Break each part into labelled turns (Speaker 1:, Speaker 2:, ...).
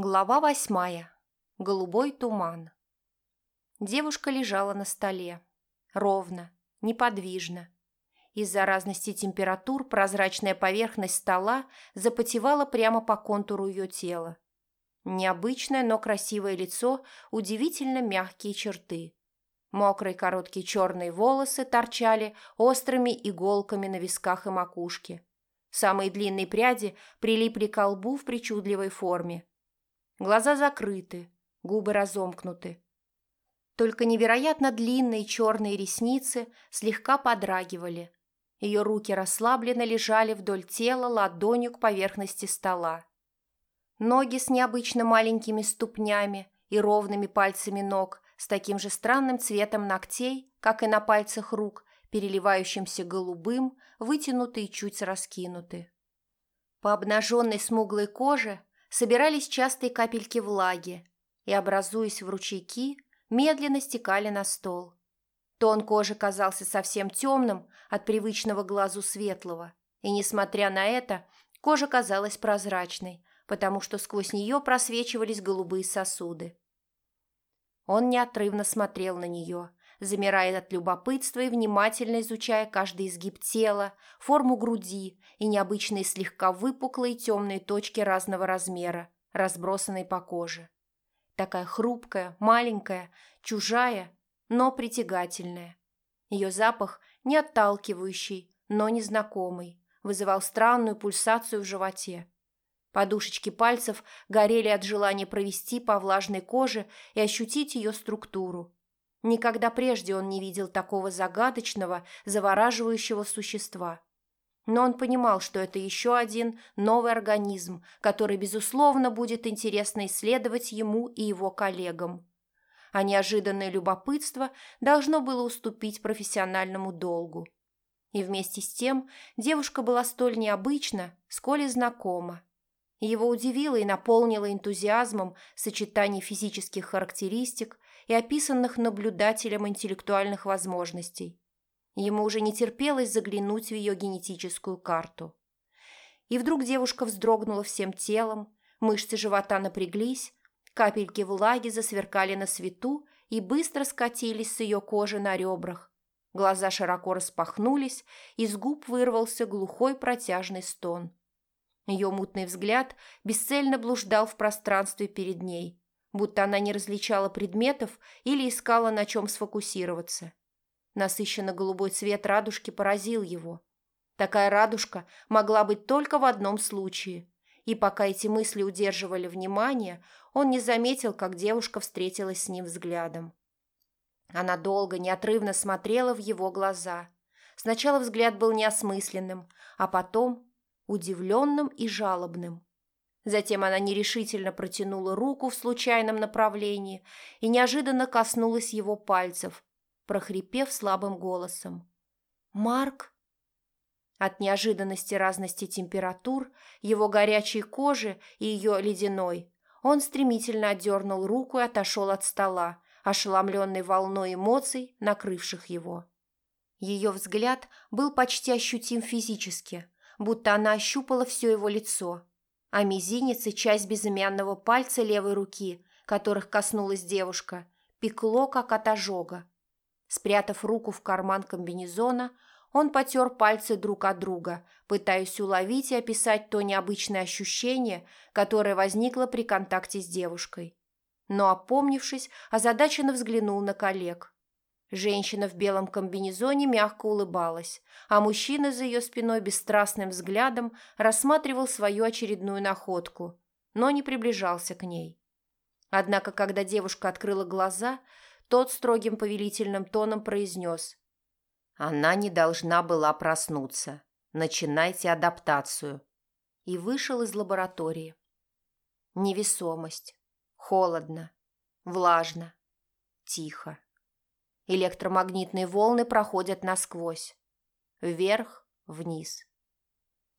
Speaker 1: Глава восьмая. Голубой туман. Девушка лежала на столе. Ровно, неподвижно. Из-за разности температур прозрачная поверхность стола запотевала прямо по контуру ее тела. Необычное, но красивое лицо, удивительно мягкие черты. Мокрые короткие черные волосы торчали острыми иголками на висках и макушке. Самые длинные пряди прилипли к лбу в причудливой форме – Глаза закрыты, губы разомкнуты. Только невероятно длинные черные ресницы слегка подрагивали. Ее руки расслабленно лежали вдоль тела ладонью к поверхности стола. Ноги с необычно маленькими ступнями и ровными пальцами ног с таким же странным цветом ногтей, как и на пальцах рук, переливающимся голубым, вытянуты и чуть раскинуты. По обнаженной смуглой коже собирались частые капельки влаги и, образуясь в ручейки, медленно стекали на стол. Тон кожи казался совсем темным от привычного глазу светлого, и, несмотря на это, кожа казалась прозрачной, потому что сквозь нее просвечивались голубые сосуды. Он неотрывно смотрел на нее, замирая от любопытства и внимательно изучая каждый изгиб тела, форму груди и необычные слегка выпуклые темные точки разного размера, разбросанные по коже. Такая хрупкая, маленькая, чужая, но притягательная. Ее запах не отталкивающий, но незнакомый, вызывал странную пульсацию в животе. Подушечки пальцев горели от желания провести по влажной коже и ощутить ее структуру, Никогда прежде он не видел такого загадочного, завораживающего существа. Но он понимал, что это еще один новый организм, который, безусловно, будет интересно исследовать ему и его коллегам. А неожиданное любопытство должно было уступить профессиональному долгу. И вместе с тем девушка была столь необычна, сколь и знакома. Его удивило и наполнило энтузиазмом сочетание физических характеристик и описанных наблюдателем интеллектуальных возможностей. Ему уже не терпелось заглянуть в ее генетическую карту. И вдруг девушка вздрогнула всем телом, мышцы живота напряглись, капельки влаги засверкали на свету и быстро скатились с ее кожи на ребрах. Глаза широко распахнулись, из губ вырвался глухой протяжный стон. Ее мутный взгляд бесцельно блуждал в пространстве перед ней, будто она не различала предметов или искала на чем сфокусироваться. Насыщенно голубой цвет радужки поразил его. Такая радужка могла быть только в одном случае, и пока эти мысли удерживали внимание, он не заметил, как девушка встретилась с ним взглядом. Она долго, неотрывно смотрела в его глаза. Сначала взгляд был неосмысленным, а потом удивленным и жалобным. Затем она нерешительно протянула руку в случайном направлении и неожиданно коснулась его пальцев, прохрипев слабым голосом. «Марк?» От неожиданности разности температур, его горячей кожи и ее ледяной, он стремительно отдернул руку и отошел от стола, ошеломленный волной эмоций, накрывших его. Ее взгляд был почти ощутим физически, будто она ощупала все его лицо – а мизинец и часть безымянного пальца левой руки, которых коснулась девушка, пекло, как от ожога. Спрятав руку в карман комбинезона, он потер пальцы друг от друга, пытаясь уловить и описать то необычное ощущение, которое возникло при контакте с девушкой. Но, опомнившись, озадаченно взглянул на коллег. Женщина в белом комбинезоне мягко улыбалась, а мужчина за ее спиной бесстрастным взглядом рассматривал свою очередную находку, но не приближался к ней. Однако, когда девушка открыла глаза, тот строгим повелительным тоном произнес «Она не должна была проснуться. Начинайте адаптацию». И вышел из лаборатории. Невесомость. Холодно. Влажно. Тихо. Электромагнитные волны проходят насквозь. Вверх, вниз.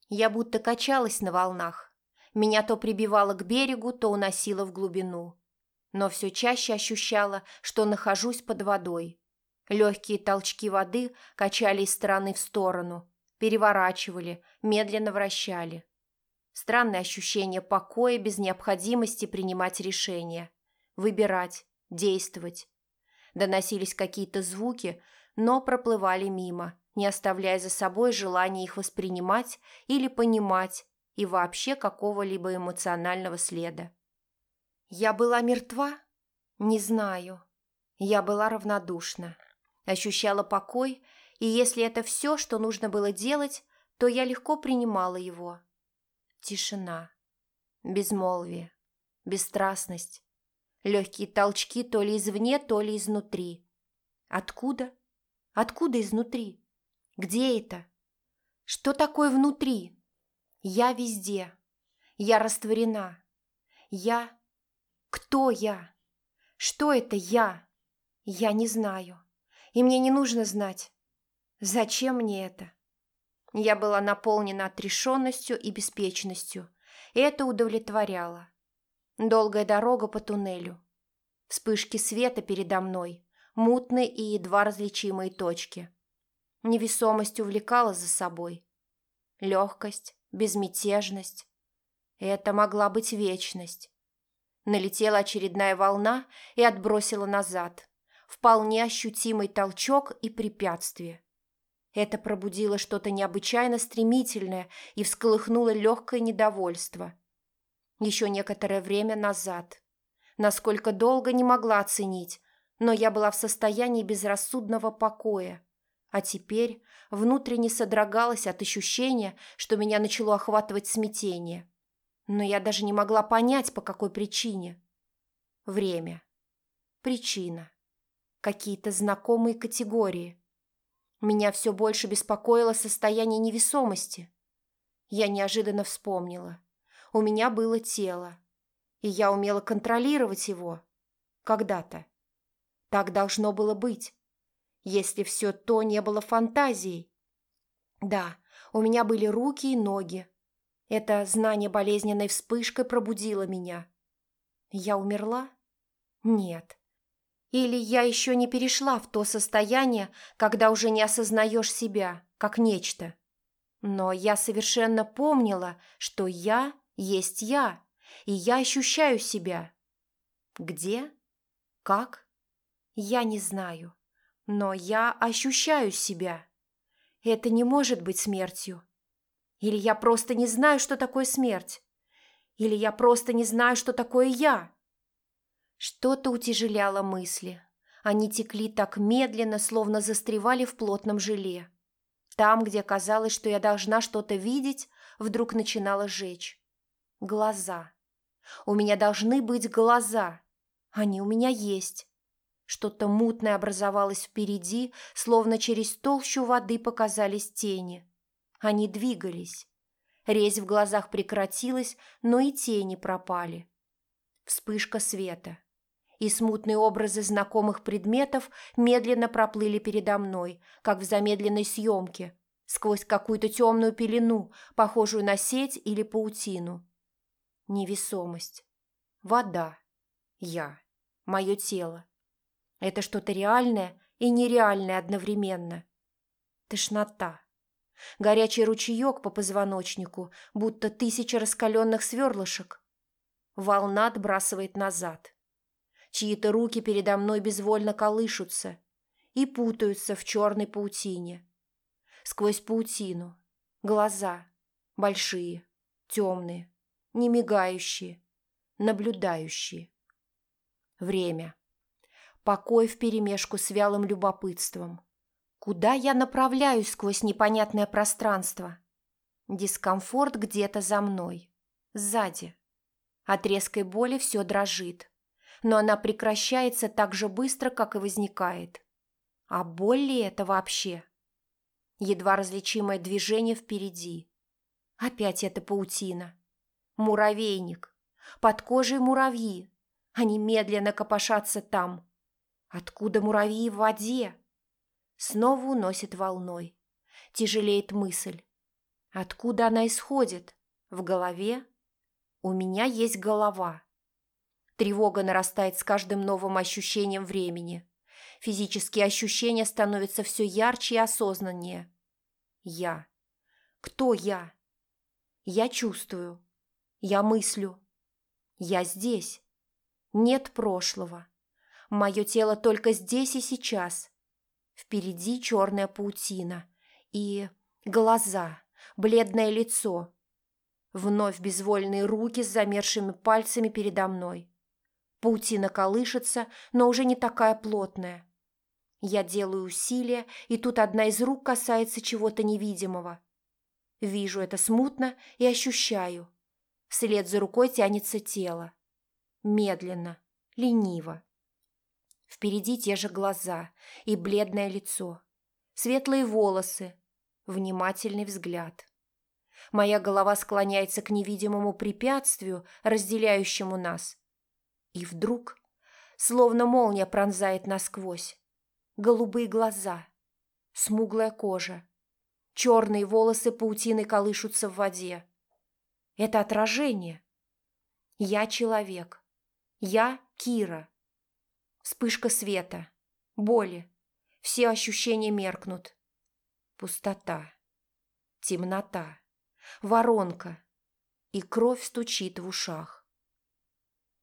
Speaker 1: Я будто качалась на волнах. Меня то прибивало к берегу, то уносило в глубину. Но все чаще ощущала, что нахожусь под водой. Легкие толчки воды качали из стороны в сторону, переворачивали, медленно вращали. Странное ощущение покоя без необходимости принимать решения, выбирать, действовать. Доносились какие-то звуки, но проплывали мимо, не оставляя за собой желания их воспринимать или понимать и вообще какого-либо эмоционального следа. Я была мертва? Не знаю. Я была равнодушна. Ощущала покой, и если это все, что нужно было делать, то я легко принимала его. Тишина. Безмолвие. Бесстрастность. Легкие толчки то ли извне, то ли изнутри. Откуда? Откуда изнутри? Где это? Что такое внутри? Я везде. Я растворена. Я... Кто я? Что это я? Я не знаю. И мне не нужно знать. Зачем мне это? Я была наполнена отрешенностью и беспечностью, и это удовлетворяло. Долгая дорога по туннелю. Вспышки света передо мной, мутные и едва различимые точки. Невесомость увлекала за собой. Легкость, безмятежность. Это могла быть вечность. Налетела очередная волна и отбросила назад. Вполне ощутимый толчок и препятствие. Это пробудило что-то необычайно стремительное и всколыхнуло легкое недовольство – еще некоторое время назад. Насколько долго не могла оценить, но я была в состоянии безрассудного покоя. А теперь внутренне содрогалась от ощущения, что меня начало охватывать смятение. Но я даже не могла понять, по какой причине. Время. Причина. Какие-то знакомые категории. Меня все больше беспокоило состояние невесомости. Я неожиданно вспомнила у меня было тело, и я умела контролировать его. Когда-то. Так должно было быть, если все то не было фантазией. Да, у меня были руки и ноги. Это знание болезненной вспышкой пробудило меня. Я умерла? Нет. Или я еще не перешла в то состояние, когда уже не осознаешь себя, как нечто. Но я совершенно помнила, что я есть я, и я ощущаю себя. Где? Как? Я не знаю, но я ощущаю себя. Это не может быть смертью. Или я просто не знаю, что такое смерть. Или я просто не знаю, что такое я. Что-то утяжеляло мысли. Они текли так медленно, словно застревали в плотном желе. Там, где казалось, что я должна что-то видеть, вдруг начинало жечь. Глаза. У меня должны быть глаза. Они у меня есть. Что-то мутное образовалось впереди, словно через толщу воды показались тени. Они двигались. Резь в глазах прекратилась, но и тени пропали. Вспышка света. И смутные образы знакомых предметов медленно проплыли передо мной, как в замедленной съемке, сквозь какую-то темную пелену, похожую на сеть или паутину. Невесомость. Вода. Я. Мое тело. Это что-то реальное и нереальное одновременно. Тошнота. Горячий ручеек по позвоночнику, будто тысяча раскаленных сверлышек. Волна отбрасывает назад. Чьи-то руки передо мной безвольно колышутся и путаются в черной паутине. Сквозь паутину. Глаза. Большие. Темные не мигающие, наблюдающие. Время. Покой вперемешку с вялым любопытством. Куда я направляюсь сквозь непонятное пространство? Дискомфорт где-то за мной, сзади. От резкой боли все дрожит, но она прекращается так же быстро, как и возникает. А боль ли это вообще? Едва различимое движение впереди. Опять эта паутина. Муравейник. Под кожей муравьи. Они медленно копошатся там. Откуда муравьи в воде? Снова уносит волной. Тяжелеет мысль. Откуда она исходит? В голове? У меня есть голова. Тревога нарастает с каждым новым ощущением времени. Физические ощущения становятся все ярче и осознаннее. Я. Кто я? Я чувствую. Я мыслю. Я здесь. Нет прошлого. Мое тело только здесь и сейчас. Впереди черная паутина. И глаза, бледное лицо. Вновь безвольные руки с замершими пальцами передо мной. Паутина колышется, но уже не такая плотная. Я делаю усилия, и тут одна из рук касается чего-то невидимого. Вижу это смутно и ощущаю. Вслед за рукой тянется тело. Медленно, лениво. Впереди те же глаза и бледное лицо. Светлые волосы, внимательный взгляд. Моя голова склоняется к невидимому препятствию, разделяющему нас. И вдруг, словно молния пронзает насквозь, голубые глаза, смуглая кожа, черные волосы паутины колышутся в воде. Это отражение. Я человек. Я Кира. Вспышка света, боли. Все ощущения меркнут. Пустота, темнота, воронка. И кровь стучит в ушах.